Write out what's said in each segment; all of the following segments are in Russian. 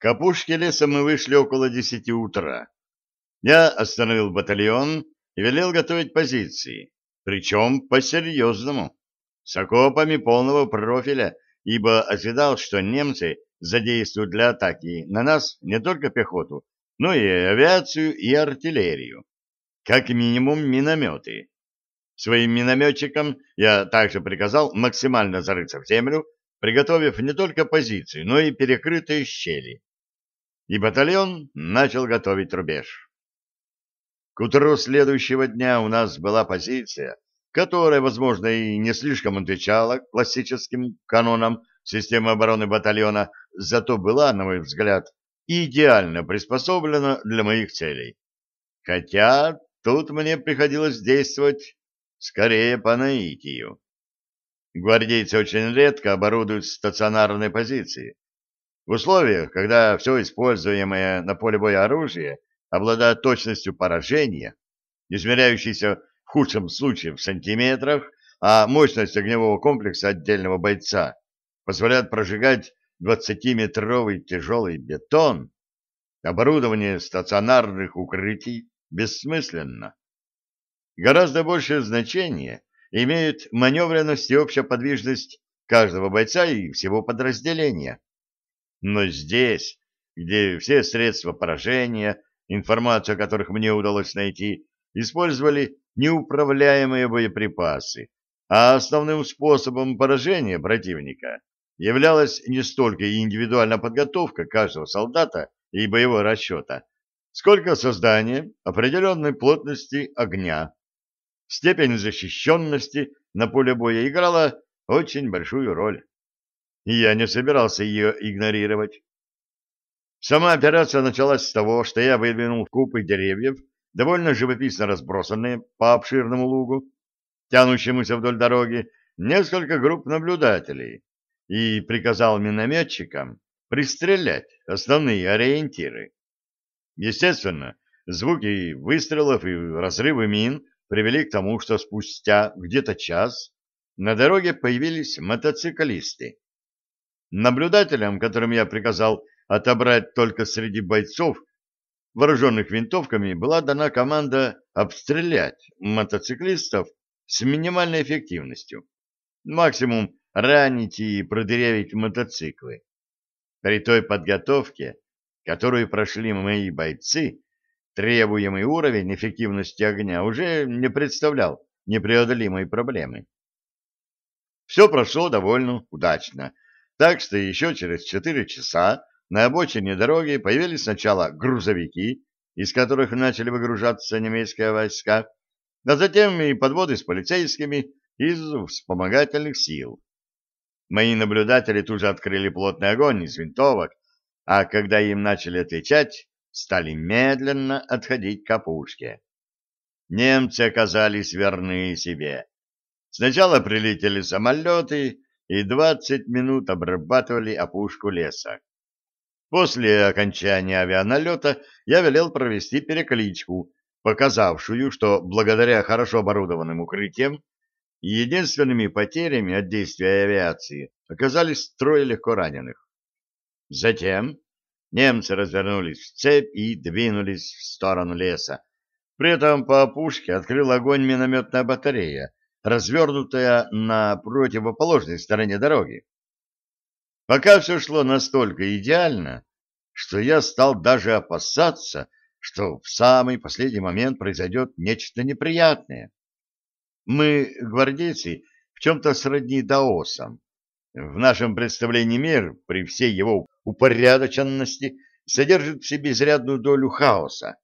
К опушке леса мы вышли около десяти утра. Я остановил батальон и велел готовить позиции, причем по-серьезному, с окопами полного профиля, ибо ожидал, что немцы задействуют для атаки на нас не только пехоту, но и авиацию и артиллерию, как минимум минометы. Своим минометчикам я также приказал максимально зарыться в землю, приготовив не только позиции, но и перекрытые щели и батальон начал готовить рубеж. К утру следующего дня у нас была позиция, которая, возможно, и не слишком отвечала классическим канонам системы обороны батальона, зато была, на мой взгляд, идеально приспособлена для моих целей. Хотя тут мне приходилось действовать скорее по наитию. Гвардейцы очень редко оборудуют стационарные позиции, в условиях, когда все используемое на поле боя оружие обладает точностью поражения, измеряющейся в худшем случае в сантиметрах, а мощность огневого комплекса отдельного бойца позволяет прожигать 20-метровый тяжелый бетон, оборудование стационарных укрытий бессмысленно. Гораздо большее значение имеют маневренность и общая подвижность каждого бойца и всего подразделения. Но здесь, где все средства поражения, информацию о которых мне удалось найти, использовали неуправляемые боеприпасы, а основным способом поражения противника являлась не столько индивидуальная подготовка каждого солдата и боевого расчета, сколько создание определенной плотности огня. Степень защищенности на поле боя играла очень большую роль и я не собирался ее игнорировать. Сама операция началась с того, что я выдвинул купы деревьев, довольно живописно разбросанные по обширному лугу, тянущемуся вдоль дороги, несколько групп наблюдателей и приказал минометчикам пристрелять основные ориентиры. Естественно, звуки выстрелов и разрывы мин привели к тому, что спустя где-то час на дороге появились мотоциклисты. Наблюдателям, которым я приказал отобрать только среди бойцов, вооруженных винтовками, была дана команда обстрелять мотоциклистов с минимальной эффективностью. Максимум ранить и продырявить мотоциклы. При той подготовке, которую прошли мои бойцы, требуемый уровень эффективности огня уже не представлял непреодолимой проблемы. Все прошло довольно удачно, так что еще через четыре часа на обочине дороги появились сначала грузовики, из которых начали выгружаться немецкие войска, а затем и подводы с полицейскими из вспомогательных сил. Мои наблюдатели тут же открыли плотный огонь из винтовок, а когда им начали отвечать, стали медленно отходить к опушке. Немцы оказались верны себе. Сначала прилетели самолеты, и двадцать минут обрабатывали опушку леса. После окончания авианалета я велел провести перекличку, показавшую, что благодаря хорошо оборудованным укрытиям единственными потерями от действия авиации оказались трое легко раненых. Затем немцы развернулись в цепь и двинулись в сторону леса. При этом по опушке открыл огонь минометная батарея, развернутая на противоположной стороне дороги. Пока все шло настолько идеально, что я стал даже опасаться, что в самый последний момент произойдет нечто неприятное. Мы, гвардейцы, в чем-то сродни даосам. В нашем представлении мир, при всей его упорядоченности, содержит в себе изрядную долю хаоса,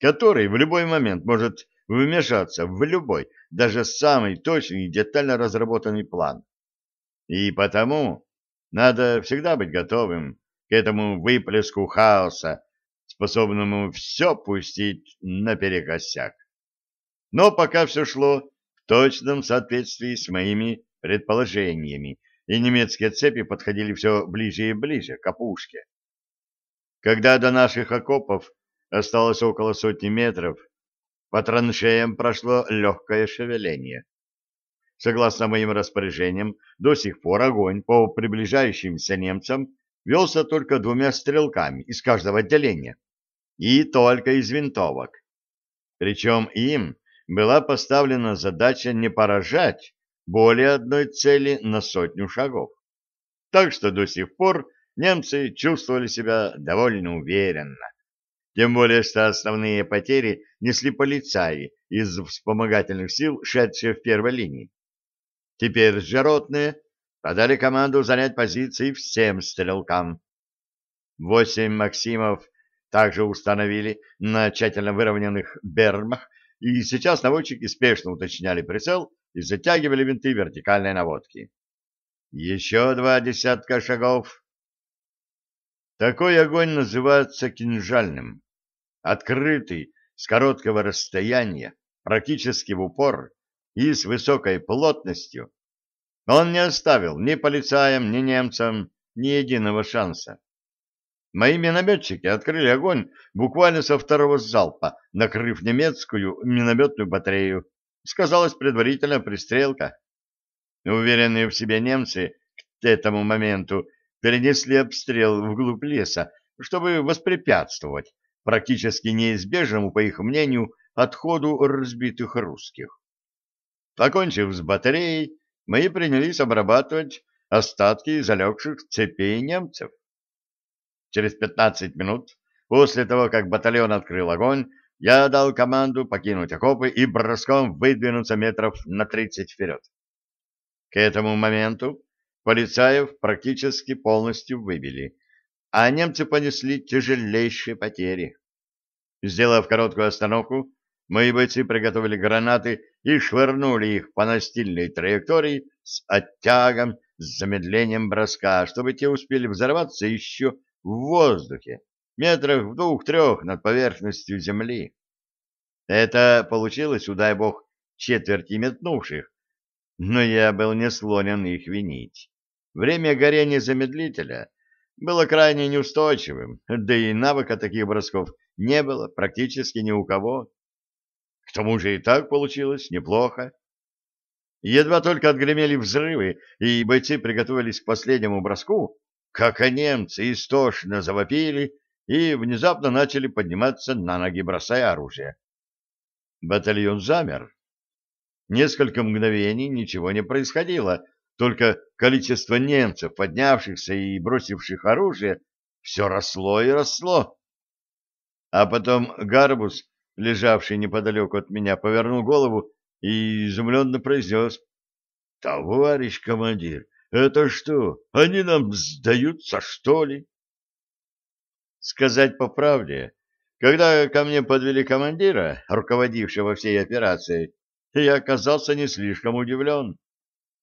который в любой момент может вмешаться в любой, даже самый точный и детально разработанный план. И потому надо всегда быть готовым к этому выплеску хаоса, способному все пустить наперекосяк. Но пока все шло в точном соответствии с моими предположениями, и немецкие цепи подходили все ближе и ближе к опушке. Когда до наших окопов осталось около сотни метров, по траншеям прошло легкое шевеление. Согласно моим распоряжениям, до сих пор огонь по приближающимся немцам велся только двумя стрелками из каждого отделения и только из винтовок. Причем им была поставлена задача не поражать более одной цели на сотню шагов. Так что до сих пор немцы чувствовали себя довольно уверенно. Тем более, что основные потери несли полицаи из вспомогательных сил, шедшие в первой линии. Теперь же подали команду занять позиции всем стрелкам. Восемь «Максимов» также установили на тщательно выровненных бермах, и сейчас наводчики спешно уточняли прицел и затягивали винты вертикальной наводки. Еще два десятка шагов. Такой огонь называется кинжальным. Открытый, с короткого расстояния, практически в упор и с высокой плотностью. Он не оставил ни полицаям, ни немцам ни единого шанса. Мои минометчики открыли огонь буквально со второго залпа, накрыв немецкую минометную батарею. Сказалась предварительная пристрелка. Уверенные в себе немцы к этому моменту перенесли обстрел вглубь леса, чтобы воспрепятствовать практически неизбежному, по их мнению, отходу разбитых русских. Покончив с батареей, мы принялись обрабатывать остатки залегших цепей немцев. Через 15 минут после того, как батальон открыл огонь, я дал команду покинуть окопы и броском выдвинуться метров на 30 вперед. К этому моменту полицаев практически полностью выбили, а немцы понесли тяжелейшие потери. Сделав короткую остановку, мои бойцы приготовили гранаты и швырнули их по настильной траектории с оттягом, с замедлением броска, чтобы те успели взорваться еще в воздухе, метрах в двух-трех над поверхностью земли. Это получилось, удай бог, четверти метнувших, но я был не склонен их винить. Время горения замедлителя было крайне неустойчивым, да и навыка таких бросков не было практически ни у кого. К тому же и так получилось неплохо. Едва только отгремели взрывы, и бойцы приготовились к последнему броску, как немцы истошно завопили и внезапно начали подниматься на ноги, бросая оружие. Батальон замер. Несколько мгновений ничего не происходило, только количество немцев, поднявшихся и бросивших оружие, все росло и росло. А потом Гарбус, лежавший неподалеку от меня, повернул голову и изумленно произнес. — Товарищ командир, это что, они нам сдаются, что ли? Сказать по правде, когда ко мне подвели командира, руководившего всей операцией, я оказался не слишком удивлен.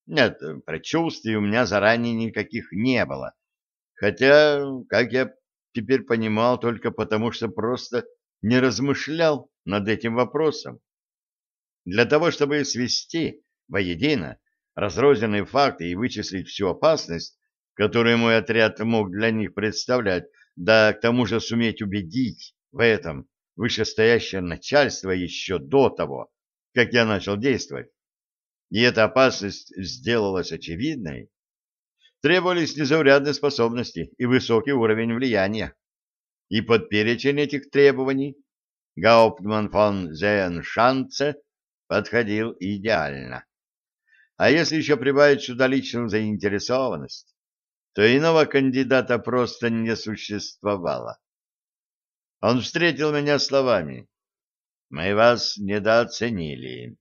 Нет, предчувствий у меня заранее никаких не было. Хотя, как я теперь понимал, только потому что просто не размышлял над этим вопросом. Для того, чтобы свести воедино разрозненные факты и вычислить всю опасность, которую мой отряд мог для них представлять, да к тому же суметь убедить в этом вышестоящее начальство еще до того, как я начал действовать, и эта опасность сделалась очевидной, требовались незаурядные способности и высокий уровень влияния. И под перечень этих требований Гауптман фон Зееншанце подходил идеально. А если еще прибавить сюда личную заинтересованность, то иного кандидата просто не существовало. Он встретил меня словами. «Мы вас недооценили.